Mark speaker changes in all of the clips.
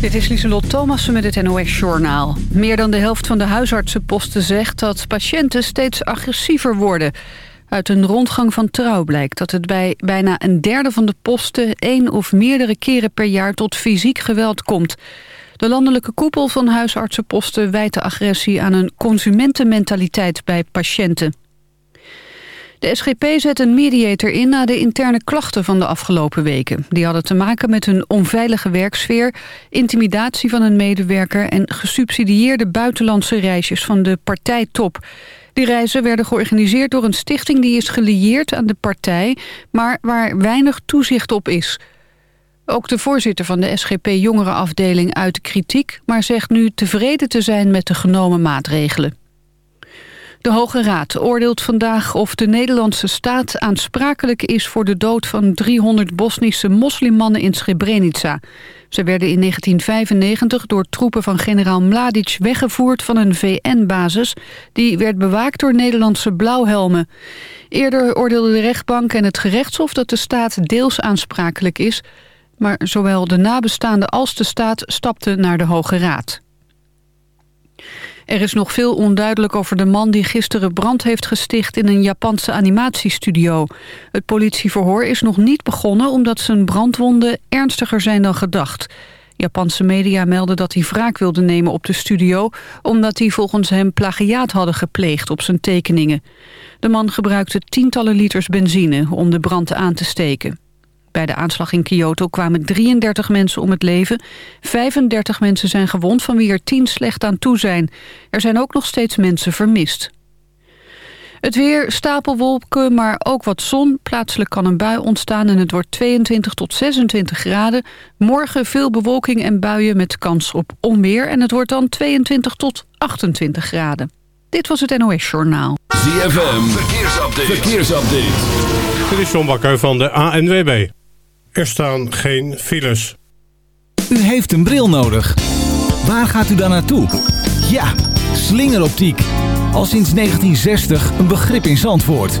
Speaker 1: Dit is Lieselot Thomassen met het NOS-journaal. Meer dan de helft van de huisartsenposten zegt dat patiënten steeds agressiever worden. Uit een rondgang van Trouw blijkt dat het bij bijna een derde van de posten... één of meerdere keren per jaar tot fysiek geweld komt. De landelijke koepel van huisartsenposten wijt de agressie aan een consumentenmentaliteit bij patiënten. De SGP zet een mediator in na de interne klachten van de afgelopen weken. Die hadden te maken met een onveilige werksfeer, intimidatie van een medewerker... en gesubsidieerde buitenlandse reisjes van de partijtop. Die reizen werden georganiseerd door een stichting die is gelieerd aan de partij... maar waar weinig toezicht op is... Ook de voorzitter van de SGP-jongerenafdeling uit kritiek... maar zegt nu tevreden te zijn met de genomen maatregelen. De Hoge Raad oordeelt vandaag of de Nederlandse staat aansprakelijk is voor de dood van 300 Bosnische moslimmannen in Srebrenica. Ze werden in 1995 door troepen van generaal Mladic weggevoerd van een VN-basis. Die werd bewaakt door Nederlandse blauwhelmen. Eerder oordeelde de rechtbank en het gerechtshof dat de staat deels aansprakelijk is. Maar zowel de nabestaanden als de staat stapten naar de Hoge Raad. Er is nog veel onduidelijk over de man die gisteren brand heeft gesticht in een Japanse animatiestudio. Het politieverhoor is nog niet begonnen omdat zijn brandwonden ernstiger zijn dan gedacht. Japanse media melden dat hij wraak wilde nemen op de studio... omdat hij volgens hem plagiaat hadden gepleegd op zijn tekeningen. De man gebruikte tientallen liters benzine om de brand aan te steken. Bij de aanslag in Kyoto kwamen 33 mensen om het leven. 35 mensen zijn gewond, van wie er 10 slecht aan toe zijn. Er zijn ook nog steeds mensen vermist. Het weer, stapelwolken, maar ook wat zon. Plaatselijk kan een bui ontstaan en het wordt 22 tot 26 graden. Morgen veel bewolking en buien met kans op onweer. En het wordt dan 22 tot 28 graden. Dit was het NOS Journaal.
Speaker 2: ZFM, verkeersupdate. verkeersupdate.
Speaker 3: Dit is John Bakker van de ANWB. Er staan geen files.
Speaker 4: U heeft een bril nodig. Waar gaat u dan naartoe? Ja, slingeroptiek. Al sinds 1960 een begrip in Zandvoort.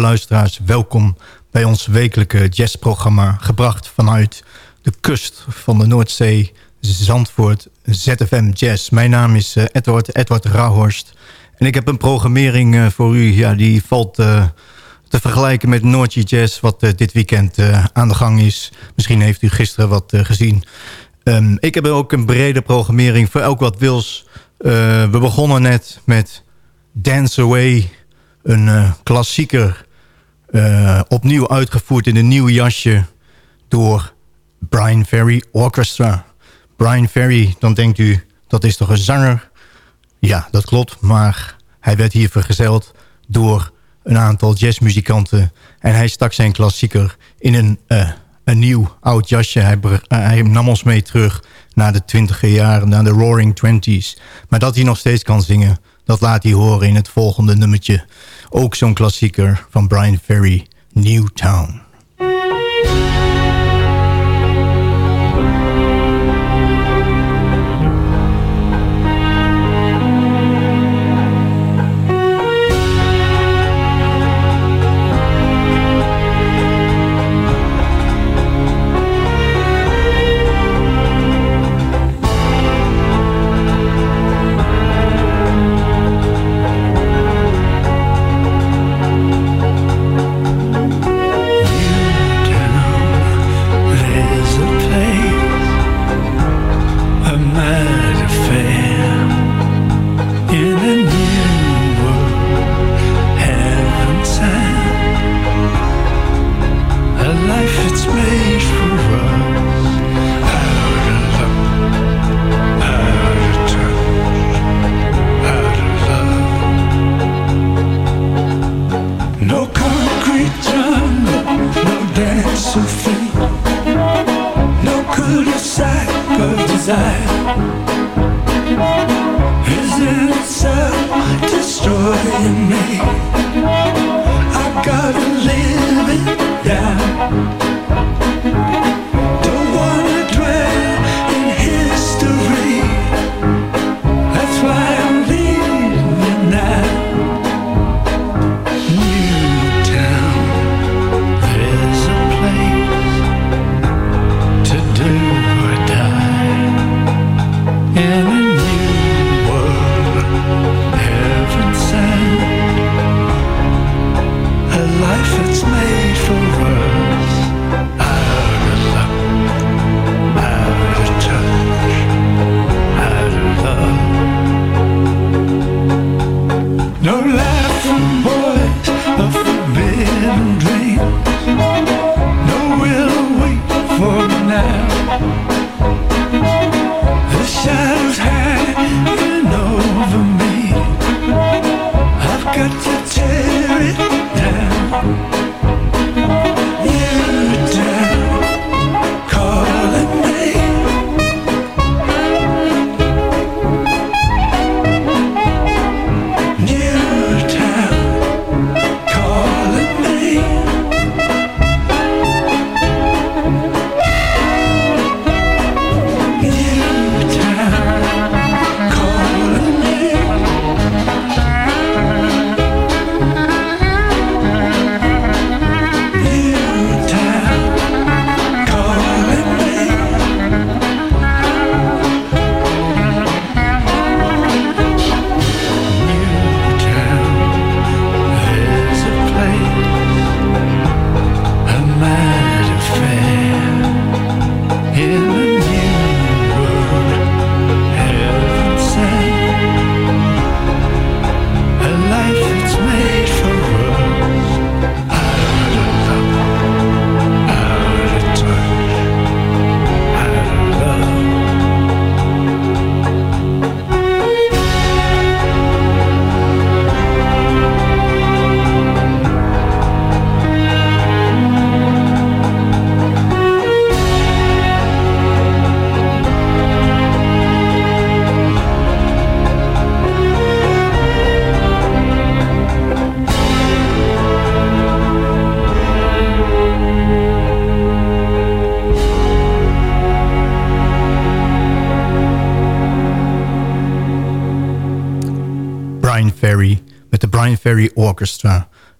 Speaker 5: Luisteraars, welkom bij ons wekelijke jazzprogramma... gebracht vanuit de kust van de Noordzee, Zandvoort, ZFM Jazz. Mijn naam is uh, Edward, Edward Rauhorst. En ik heb een programmering uh, voor u, ja, die valt uh, te vergelijken met Noordje Jazz... wat dit weekend aan de gang is. Misschien heeft u gisteren wat gezien. Um, ik heb ook een brede programmering voor elk wat wils. we begonnen net met Dance Away, een klassieker... opnieuw uitgevoerd in een nieuw jasje door Brian Ferry Orchestra. Brian Ferry, dan denkt u, dat is toch een zanger? Ja, dat klopt, maar hij werd hier vergezeld door een aantal jazzmuzikanten. En hij stak zijn klassieker in een, uh, een nieuw oud jasje. Hij, hij, nam ons mee terug naar de twintiger jaren, naar de Roaring Twenties. Maar dat hij nog steeds kan zingen, dat laat hij horen in het volgende nummertje. Ook zo'n klassieker van Brian Ferry, Newtown.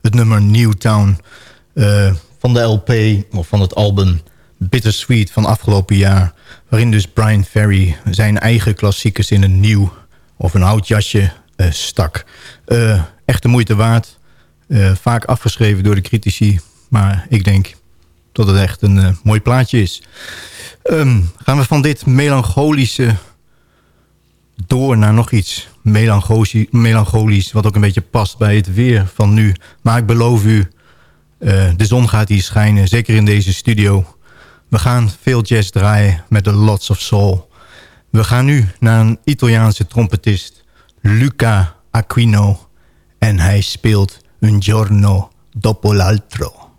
Speaker 6: Het nummer Newtown uh, van de LP of van het album Bittersweet van afgelopen jaar. Waarin dus Brian Ferry zijn eigen klassiekers in een nieuw of een oud jasje uh, stak. Uh, echt de moeite waard. vaak afgeschreven door de critici. Maar ik denk dat het echt een mooi plaatje is. Um, gaan we van dit melancholische door naar nog iets melancholisch... wat ook een beetje past bij het weer van nu. Maar ik beloof u, uh, de zon gaat hier schijnen, zeker in deze studio. We gaan veel jazz draaien met de Lots of Soul. We gaan nu naar een Italiaanse trompetist, Luca Aquino. En hij speelt Un giorno dopo l'altro.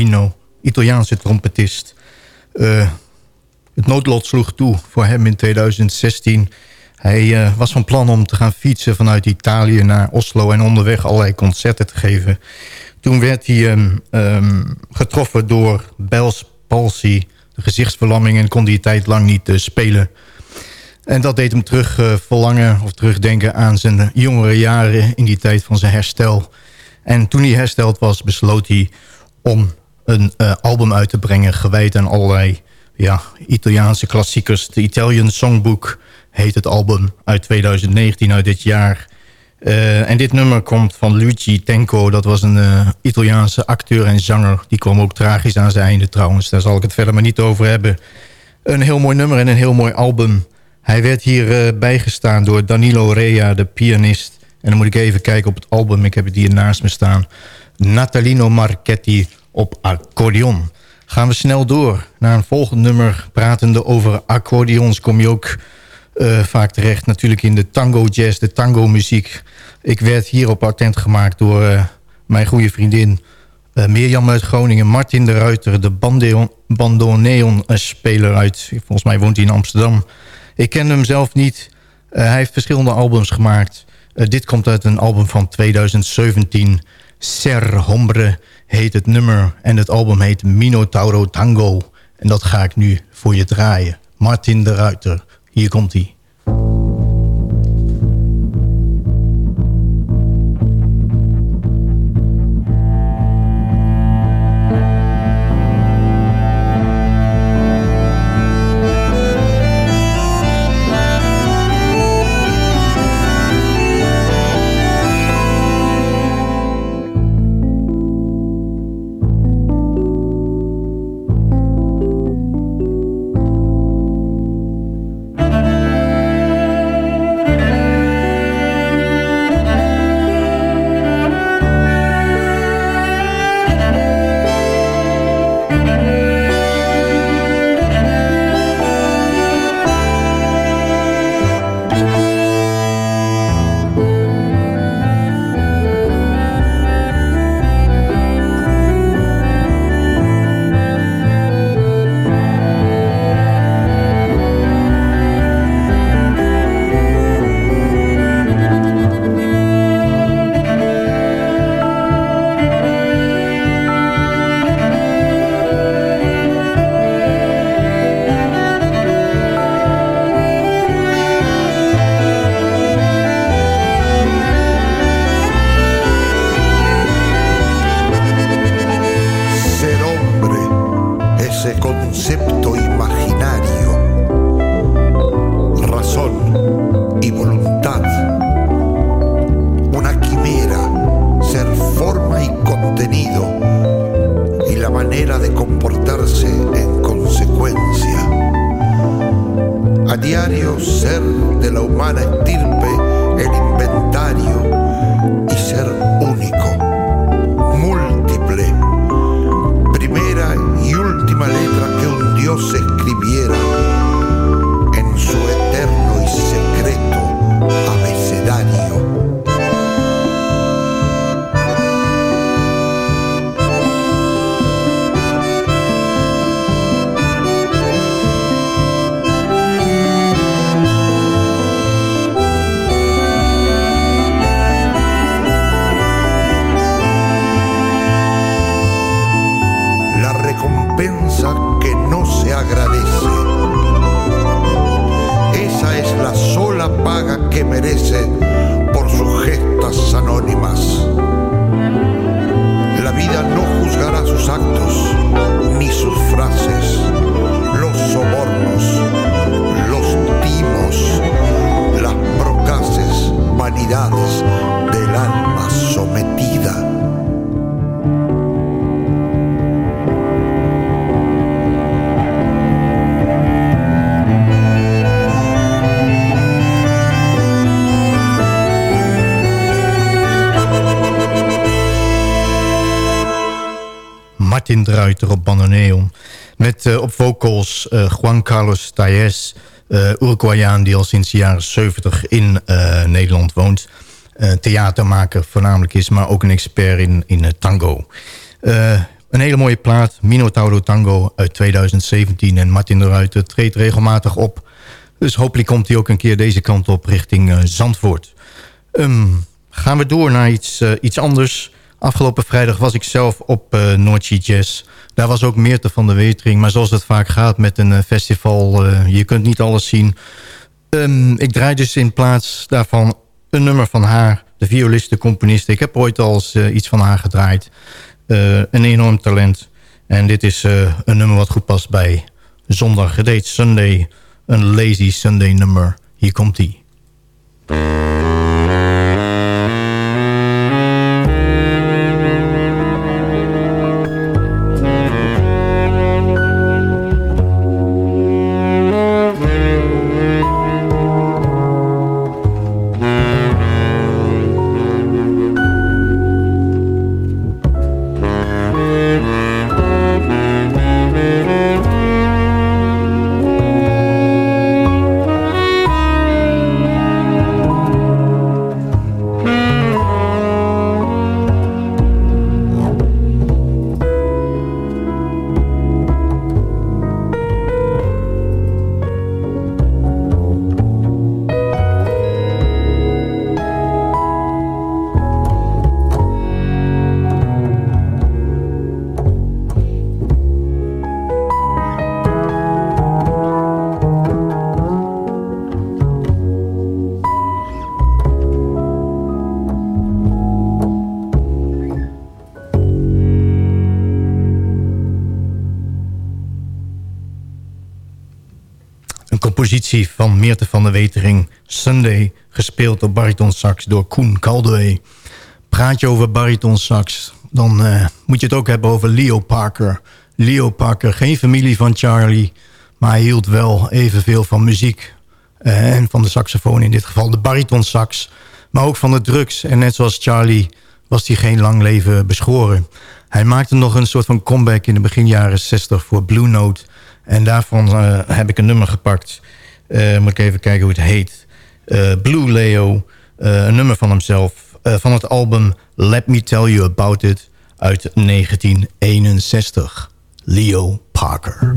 Speaker 6: Aquino, Italiaanse trompetist. Uh, het noodlot sloeg toe voor hem in 2016. Hij uh, was van plan om te gaan fietsen vanuit Italië naar Oslo... en onderweg allerlei concerten te geven. Toen werd hij um, getroffen door Bell's palsy, de gezichtsverlamming... en kon hij een tijd lang niet uh, spelen. En dat deed hem terug verlangen of terugdenken aan zijn jongere jaren... in die tijd van zijn herstel. En toen hij hersteld was, besloot hij om een uh, album uit te brengen... gewijd aan allerlei ja, Italiaanse klassiekers. De Italian Songbook heet het album uit 2019, uit dit jaar... Uh, en dit nummer komt van Luigi Tenco. Dat was een uh, Italiaanse acteur en zanger. Die kwam ook tragisch aan zijn einde trouwens. Daar zal ik het verder maar niet over hebben. Een heel mooi nummer en een heel mooi album. Hij werd hier bijgestaan door Danilo Rea, de pianist. En dan moet ik even kijken op het album. Ik heb het hier naast me staan. Natalino Marchetti op accordeon. Gaan we snel door naar een volgend nummer. Pratende over accordeons kom je ook uh, vaak terecht natuurlijk in de tango jazz, de tango muziek. Ik werd hierop attent gemaakt door uh, mijn goede vriendin uh, Mirjam uit Groningen. Martin de Ruiter, de bandeon, bandoneon speler uit, volgens mij woont hij in Amsterdam. Ik ken hem zelf niet. hij heeft verschillende albums gemaakt. dit komt uit een album van 2017. Ser Hombre heet het nummer. En het album heet Minotauro Tango. En dat ga ik nu voor je draaien. Martin de Ruiter. Hier komt hij. Martin op vocals uh, Juan Carlos Tajes, uh, Uruguayaan die al sinds de jaren 70 in Nederland woont. theatermaker voornamelijk is, maar ook een expert in, in tango. een hele mooie plaat, Minotauro Tango uit 2017. En Martin de Ruiter treedt regelmatig op. Dus hopelijk komt hij ook een keer deze kant op richting Zandvoort. Um, gaan we door naar iets, iets anders Afgelopen vrijdag was ik zelf op uh, Noordje Jazz. Daar was ook Meerte van de Wetering. Maar zoals het vaak gaat met een festival, je kunt niet alles zien. Um, ik draai dus in plaats daarvan een nummer van haar. De violiste, componiste. Ik heb ooit al eens iets van haar gedraaid. een enorm talent. En dit is een nummer wat goed past bij zondag. Het Sunday. Een lazy Sunday nummer. Hier komt ie. Van Meerte van der Wetering... Sunday, gespeeld op baritonsax door Koen Caldewey. Praat je over baritonsax, dan uh, moet je het ook hebben over Leo Parker. Leo Parker, geen familie van Charlie... maar hij hield wel evenveel van muziek... Uh, en van de saxofoon in dit geval, de baritonsax... maar ook van de drugs. En net zoals Charlie was hij geen lang leven beschoren. Hij maakte nog een soort van comeback in de begin jaren 60 voor Blue Note... En daarvan uh, heb ik een nummer gepakt. Uh, moet ik even kijken hoe het heet. Uh, Blue Leo, een nummer van hemzelf. van het album Let Me Tell You About It uit 1961. Leo Parker.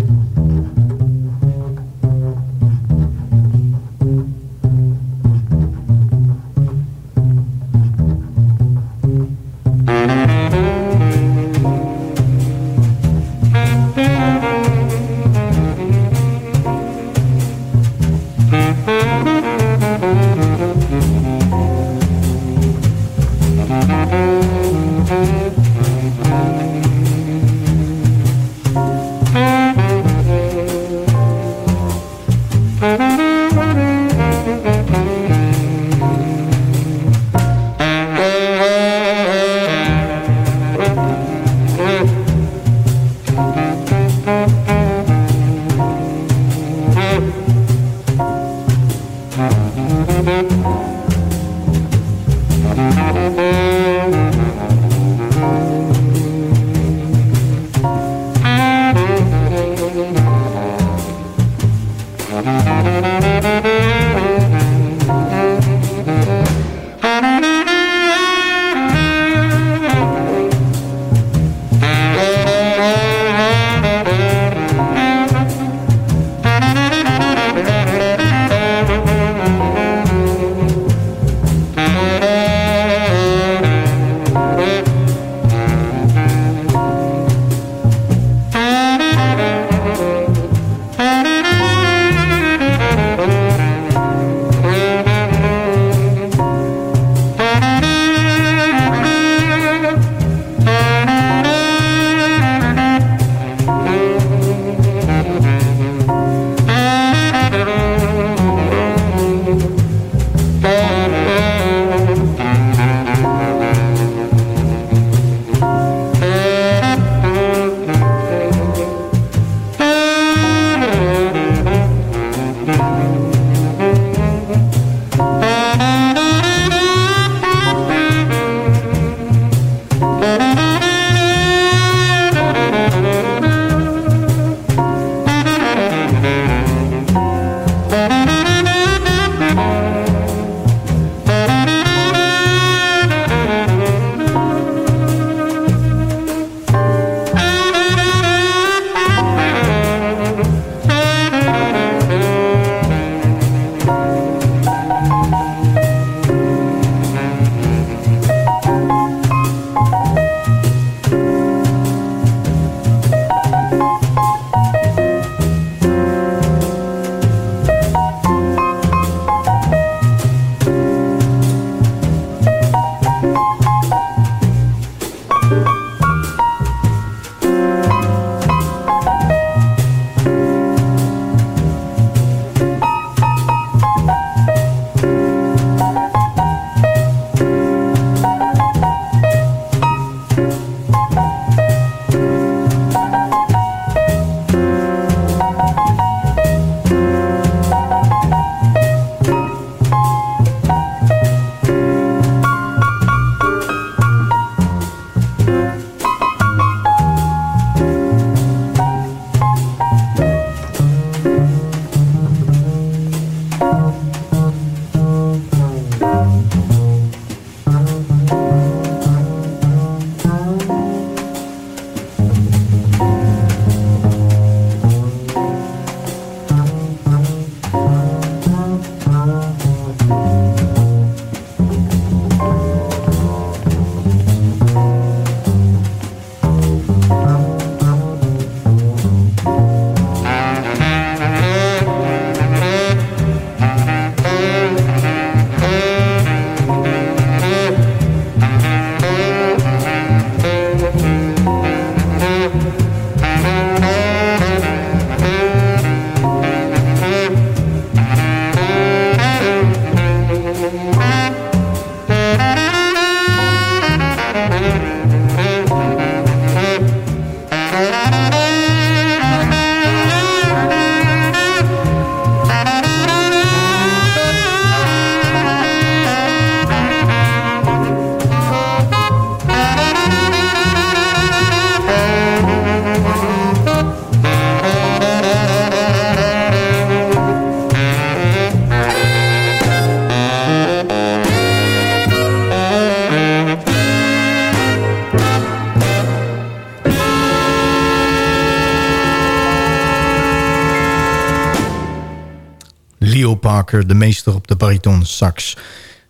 Speaker 6: De meester op de bariton sax.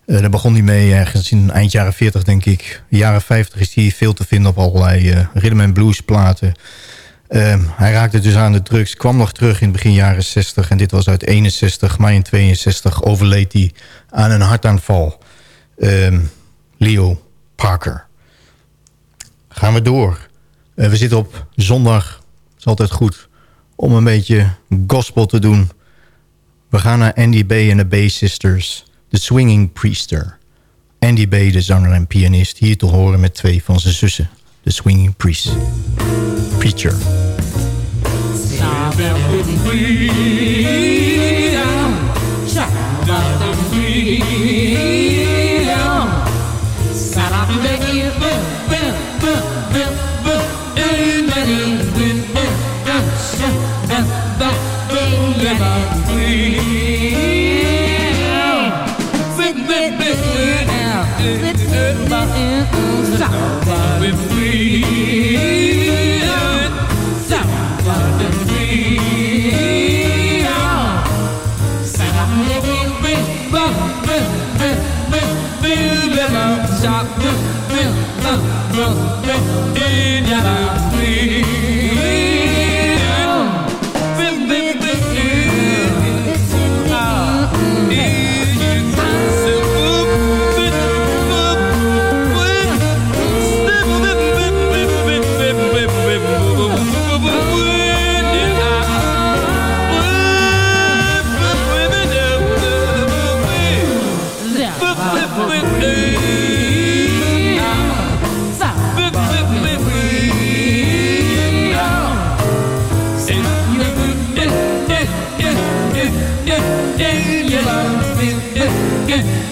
Speaker 6: Uh, daar begon hij mee ergens in eind jaren 40, denk ik. Jaren 50 is hij veel te vinden op allerlei uh, rhythm and blues platen. Uh, hij raakte dus aan de drugs, kwam nog terug in begin jaren 60... en dit was uit 61, maar in 62 overleed hij aan een hartaanval. Ehm, Leo Parker. Gaan we door. Uh, we zitten op zondag, is altijd goed, om een beetje gospel te doen. We gaan naar Andy Bay en de Bay Sisters... The Swinging Priester. Andy Bay, de zanger en pianist, hier te horen met twee van zijn zussen. The Swinging Priest. Preacher. Yeah.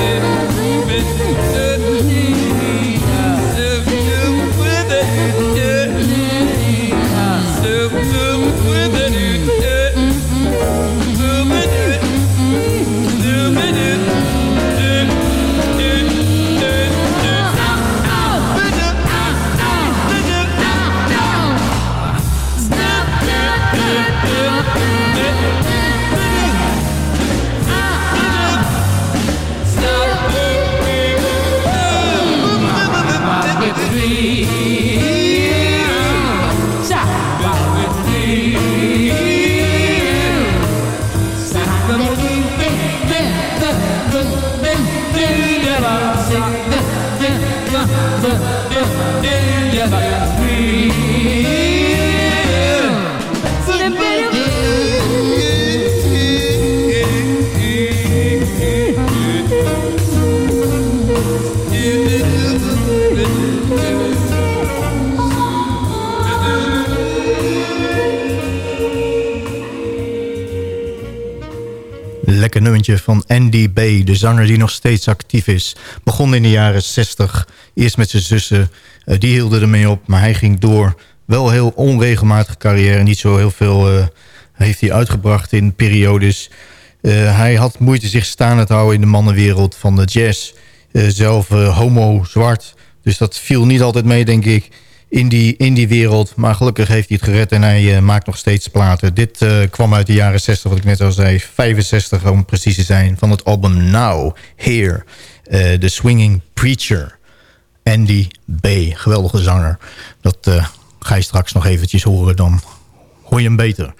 Speaker 6: live van Andy B, de zanger die nog steeds actief is. Begon in de jaren 60, eerst met zijn zussen. Uh, die hielden ermee op, maar hij ging door. Wel heel onregelmatige carrière, niet zo heel veel uh, heeft hij uitgebracht in periodes. Uh, hij had moeite zich staande te houden in de mannenwereld van de jazz. zelf homo, zwart, dus dat viel niet altijd mee, denk ik in die, in die wereld. Maar gelukkig heeft hij het gered en hij uh, maakt nog steeds platen. Dit uh, kwam uit de jaren 60, wat ik net al zei. 65 om precies te zijn, van het album Now, Here. Uh, The Swinging Preacher. Andy B. Geweldige zanger. Dat ga je straks nog eventjes horen, dan hoor je hem beter.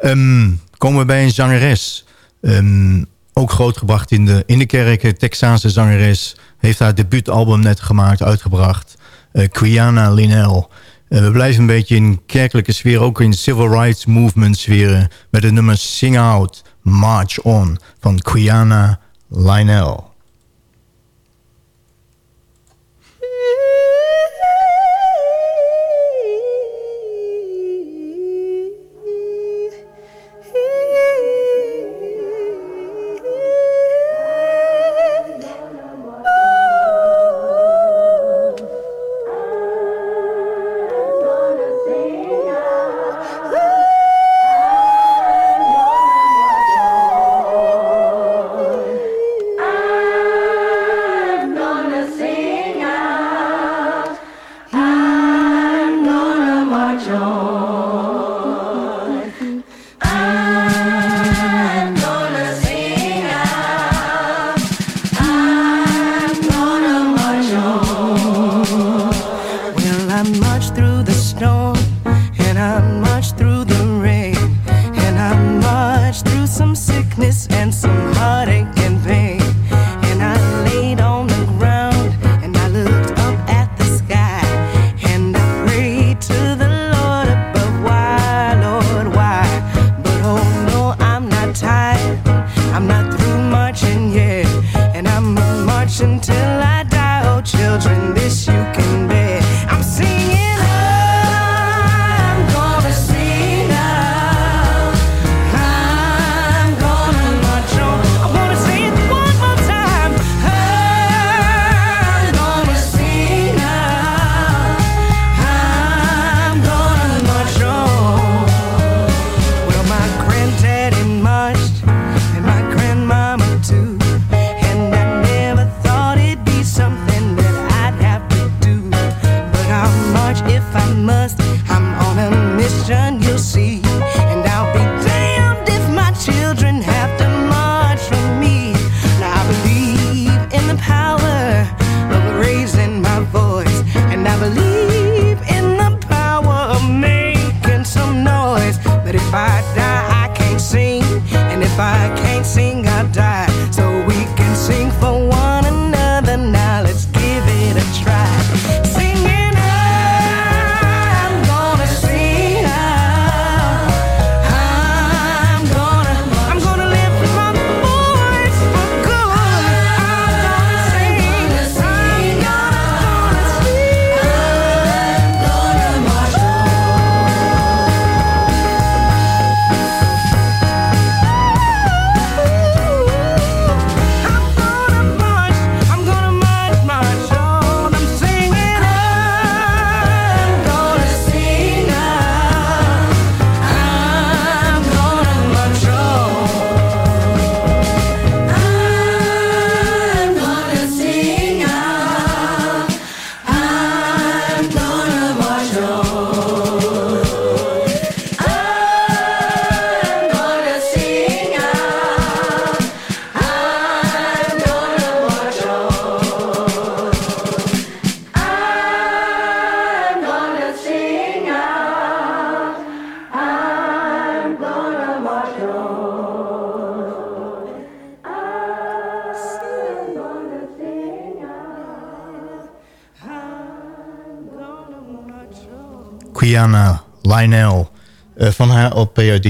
Speaker 6: Um, komen we bij een zangeres. Um, ook grootgebracht in de, in de kerk. Texaanse zangeres. Heeft haar debuutalbum net gemaakt, uitgebracht Quiana Linnell. Uh, we blijven een beetje in kerkelijke sfeer, ook in civil rights movement sferen... met het nummer Sing Out, March On van Quiana Linnell.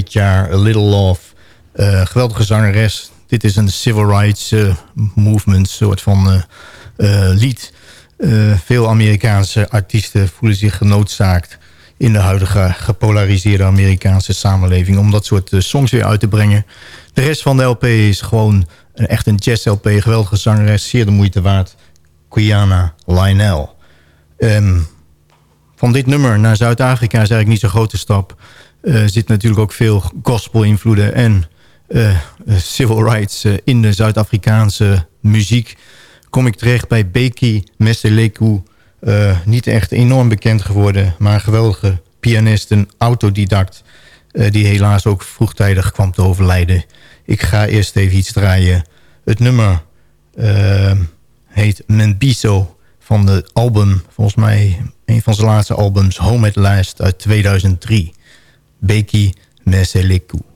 Speaker 6: Jaar, A Little Love. Eh, geweldige zangeres. Dit is een civil rights eh, movement soort van eh, lied. Veel Amerikaanse artiesten voelen zich genoodzaakt... in de huidige gepolariseerde Amerikaanse samenleving... om dat soort songs weer uit te brengen. De rest van de LP is gewoon een, echt een jazz-LP. Geweldige zangeres, zeer de moeite waard. Quiana Lionel. Ehm, van dit nummer naar Zuid-Afrika is eigenlijk niet zo'n grote stap. Er zit natuurlijk ook veel gospel-invloeden en eh, civil rights eh, in de Zuid-Afrikaanse muziek. Kom ik terecht bij Beki Meseleku. Eh, niet echt enorm bekend geworden, maar een geweldige pianist, een autodidact... die helaas ook vroegtijdig kwam te overlijden. Ik ga eerst even iets draaien. Het nummer heet Menbiso van de album, volgens mij een van zijn laatste albums, Home at Last uit 2003. Beki Meseleku.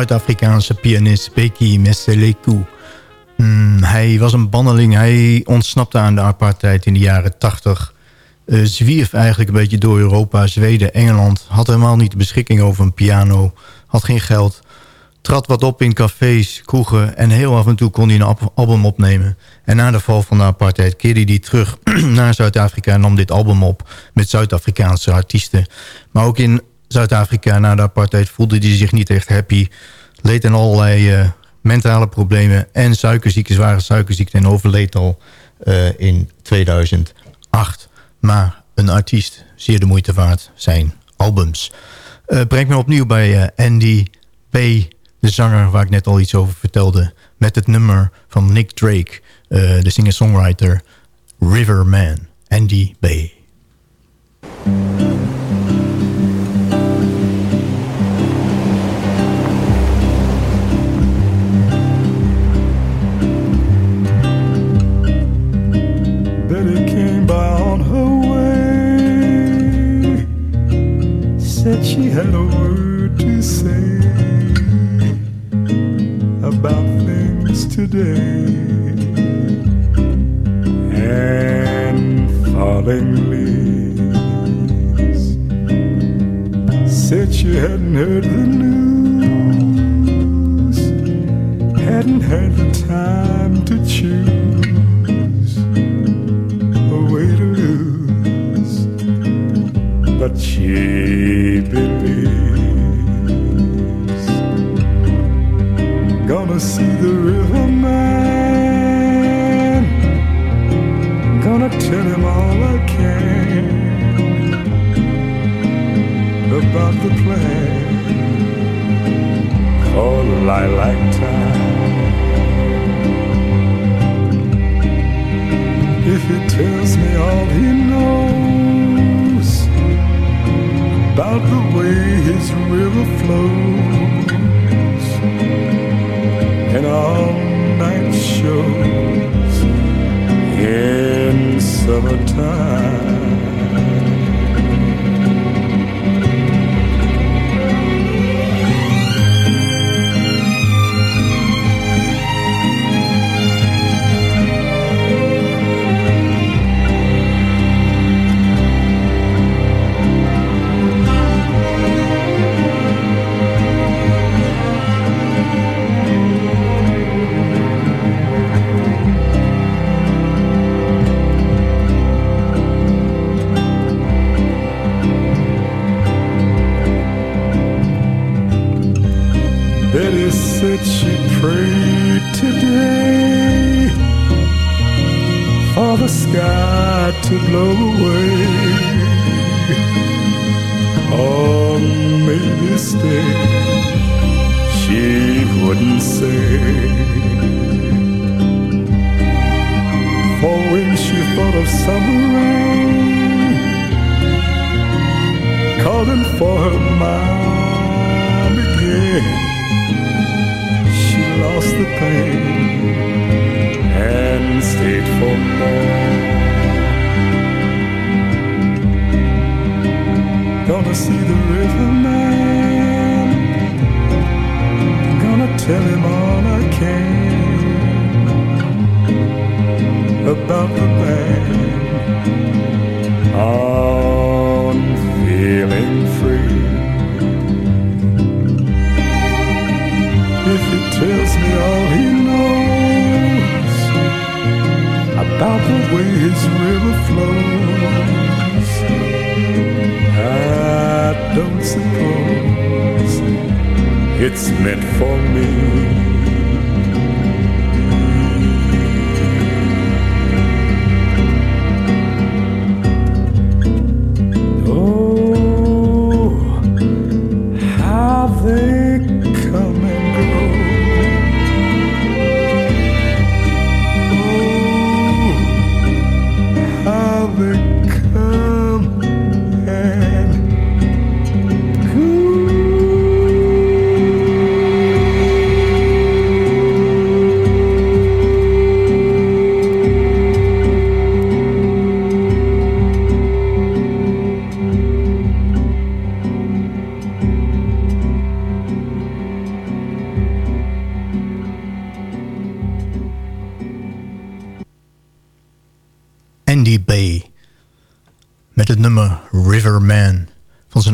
Speaker 6: Zuid-Afrikaanse pianist Beki Meseleku. Hmm, hij was een banneling. Hij ontsnapte aan de apartheid in de jaren 80. Uh, zwierf eigenlijk een beetje door Europa, Zweden, Engeland. Had helemaal niet de beschikking over een piano. Had geen geld. Trad wat op in cafés, kroegen. En heel af en toe kon hij een album opnemen. En na de val van de apartheid keerde hij terug naar Zuid-Afrika... en nam dit album op met Zuid-Afrikaanse artiesten. Maar ook in Zuid-Afrika na de apartheid voelde hij zich niet echt happy. Leed aan allerlei uh, mentale problemen en suikerziekte, zware suikerziekte... en overleed al uh, in 2008. Maar een artiest, zeer de moeite waard, zijn albums. Uh, brengt me opnieuw bij Andy B., de zanger waar ik net al iets over vertelde... met het nummer van Nick Drake, de singer-songwriter Riverman, Andy B.
Speaker 7: today. And falling leaves said she hadn't heard the news, hadn't had the time to choose a way to lose, but she see the riverman. Gonna tell him all I can about the plan called Lilac Time. If he tells me all he knows about the way his river flows summertime. It's meant for me.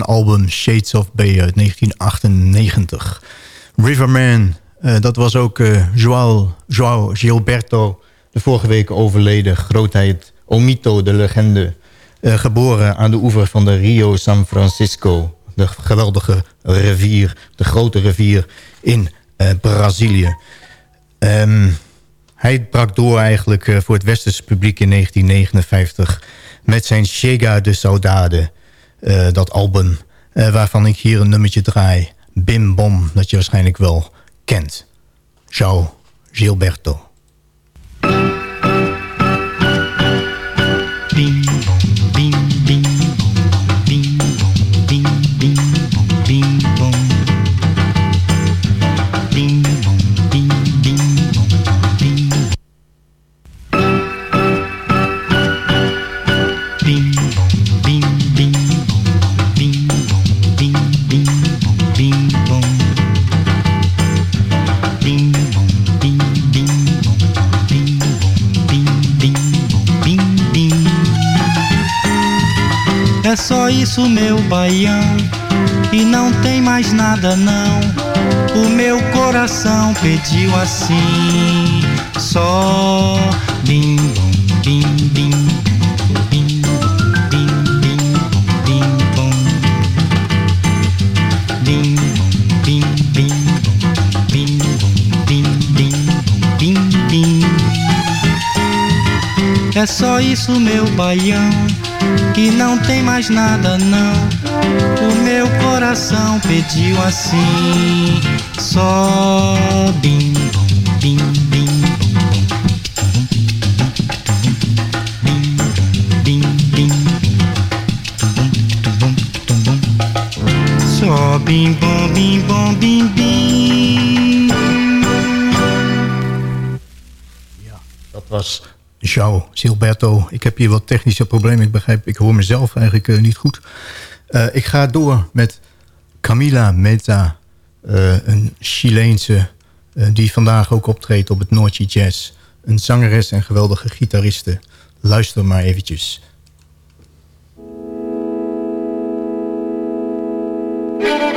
Speaker 6: Album Shades of Bay uit 1998. Riverman, eh, dat was ook uh, Joao, Joao Gilberto, de vorige week overleden grootheid Omito, de legende. Uh, geboren aan de oever van de Rio San Francisco, de geweldige rivier, de grote rivier in Brazilië. Um, hij brak door eigenlijk uh, voor het westerse publiek in 1959... met zijn Chega de Saudade, uh, dat album... Uh, waarvan ik hier een nummertje draai. Bim Bom, dat je waarschijnlijk wel kent. Ciao, Gilberto.
Speaker 8: Só isso, meu baião, e não tem mais nada não. O meu coração pediu assim, só bim bom, bim bim bim bim bim bim bim. É só isso, meu baião, que não tem mais nada não. O meu coração pediu assim, só bim bom, bim bim bim bim bom bim bom bim bim.
Speaker 6: Dat was Ik heb hier wat technische problemen. Ik begrijp, ik hoor mezelf eigenlijk uh, niet goed. Uh, ik ga door met Camila Meta. Uh, een Chileense die vandaag ook optreedt op het Noordje Jazz. Een zangeres en geweldige gitariste. Luister maar eventjes.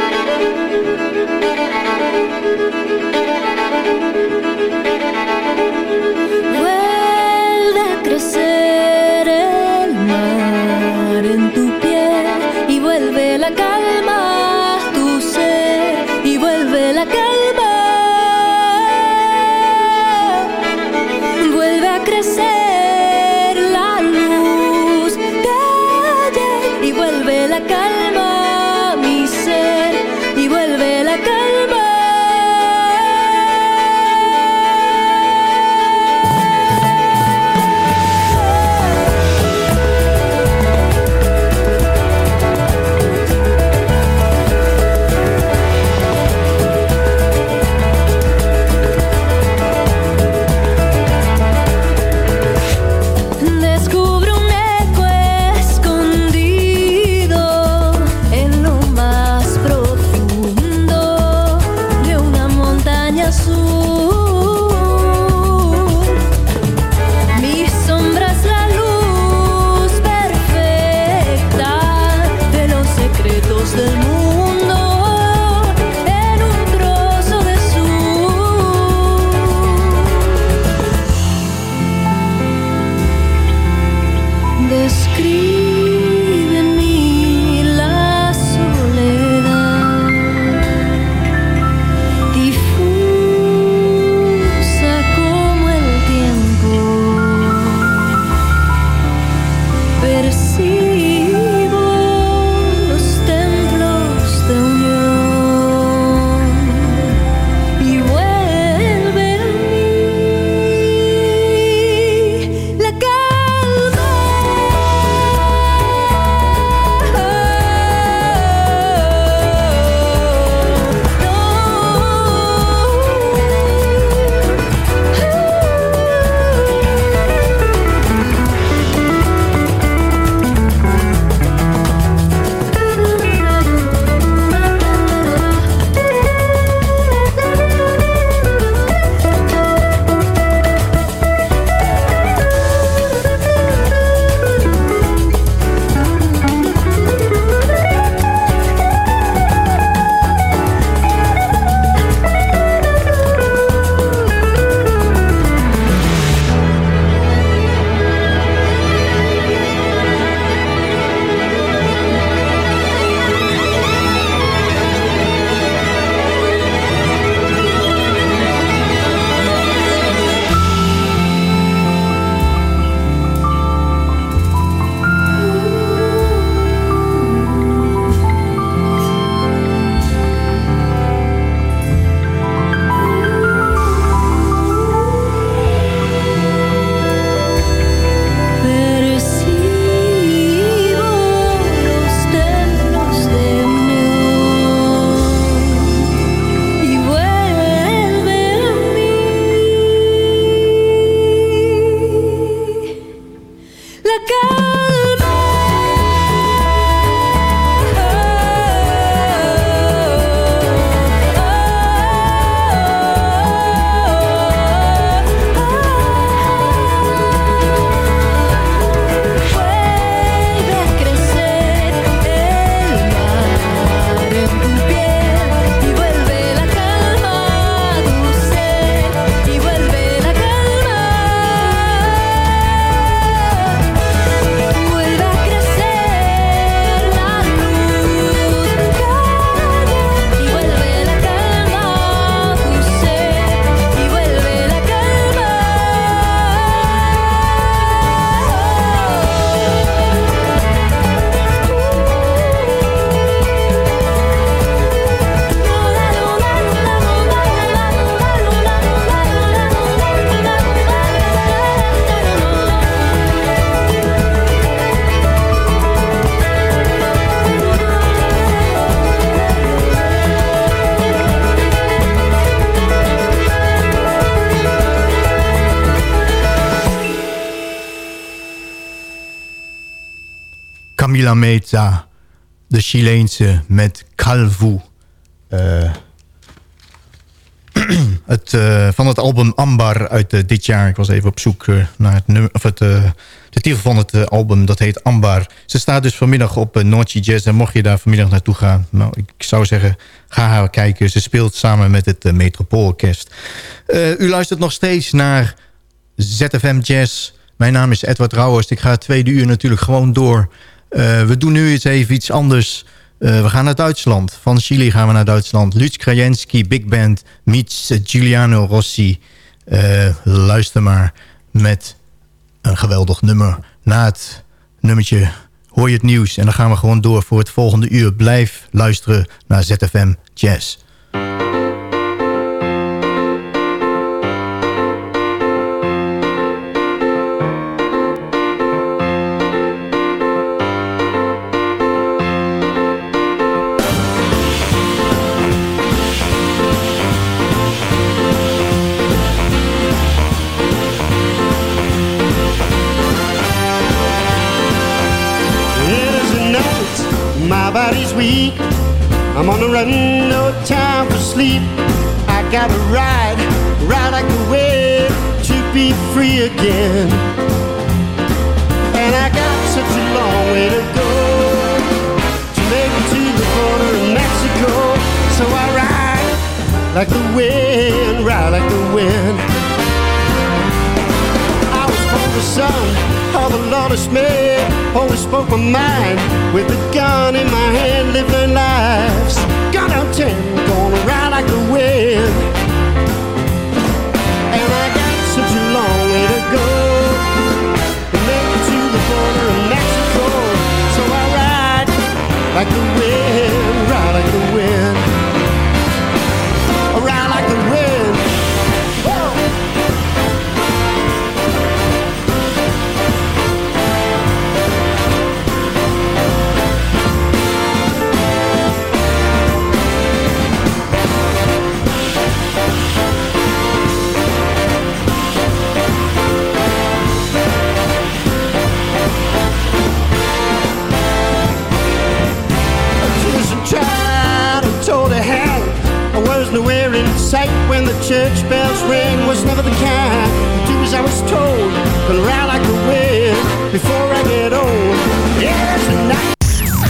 Speaker 9: De
Speaker 6: Chileense, met Calvu. Eh, het, eh, van het album Ambar uit eh, dit jaar. Ik was even op zoek naar het nummer, of het, de titel van het album. Dat heet Ambar. Ze staat dus vanmiddag op uh, Jazz. En mocht je daar vanmiddag naartoe gaan, nou, ik, zou zeggen, ga haar kijken. Ze speelt samen met het Metropoolorkest. U luistert nog steeds naar ZFM Jazz. Mijn naam is Edward Rauwers. Ik ga het tweede uur natuurlijk gewoon door. Eh, we doen nu eens even iets anders. Eh, we gaan naar Duitsland. Van Chili gaan we naar Duitsland. Lutz Krajewski, Big Band, meets eh, Giuliano Rossi. Luister maar met een geweldig nummer. Na het nummertje hoor je het nieuws. En dan gaan we gewoon door voor het volgende uur. Blijf luisteren naar ZFM Jazz.
Speaker 10: Weak. I'm on the run, no time for sleep. I gotta ride, ride like the wind to be free again. And I got such a long way to go to make it to the border of Mexico. So I ride like the wind, ride like the wind. I was born the son of the lawless man. Always spoke my mind with a gun in my hand, living lives. Gun out ten, gonna ride like the wind. And I got such a long way to go to make it to the border of Mexico. So I ride like the wind, ride tried and told to hang. I was nowhere in sight when the church bells rang. Was never the kind to do as I was told. Gonna ride like the wind before I get old. Yes, the night.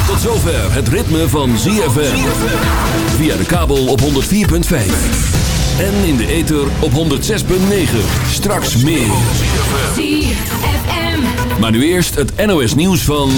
Speaker 2: Tot zover het ritme van ZFM. Via de kabel op 104.5. En in de ether op 106.9. Straks meer. Maar nu eerst het NOS nieuws van...